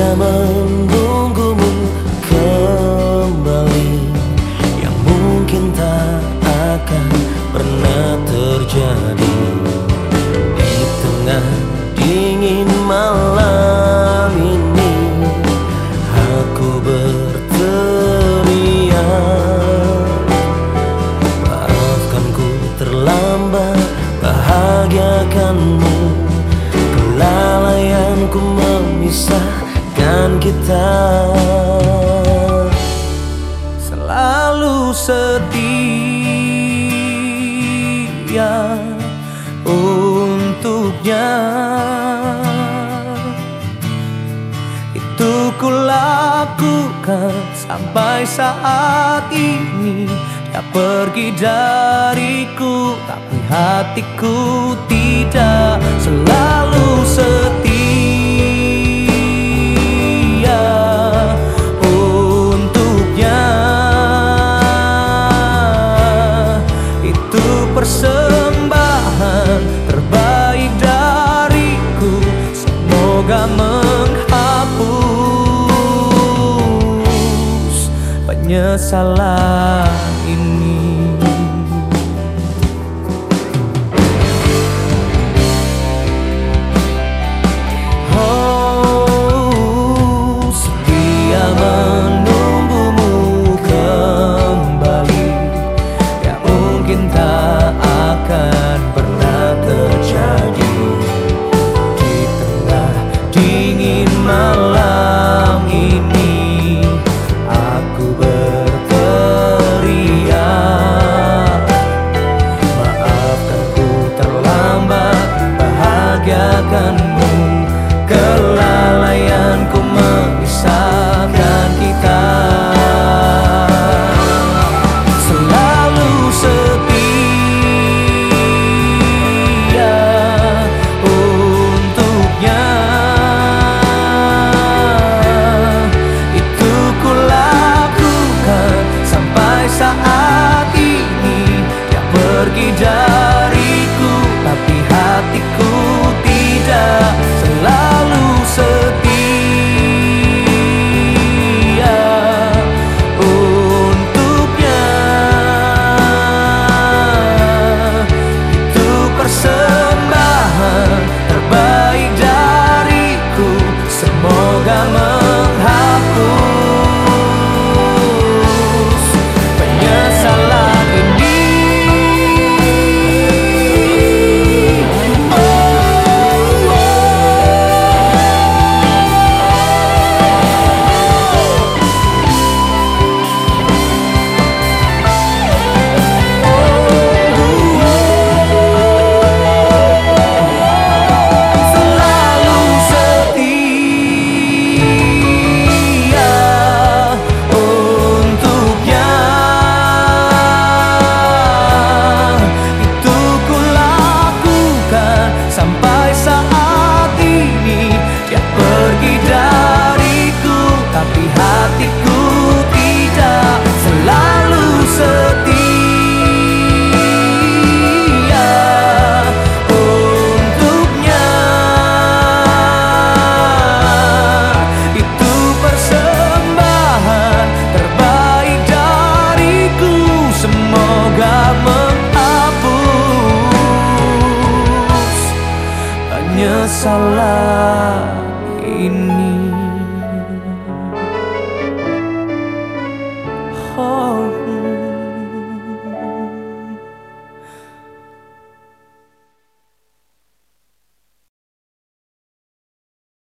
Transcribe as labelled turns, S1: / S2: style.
S1: Setia menunggumu kembali. Yang mungkin tak akan pernah terjadi. Di tengah dingin malam ini Aku berteriak Maafkan ku terlambat bahagiakanmu. Kelalaianku memisahkan kita Selalu setia untuknya. Itu kulakukan sampai saat ini. Dia pergi dariku Tapi hatiku tidak selalu setia penyesalan Kelalaianku penyesalan ini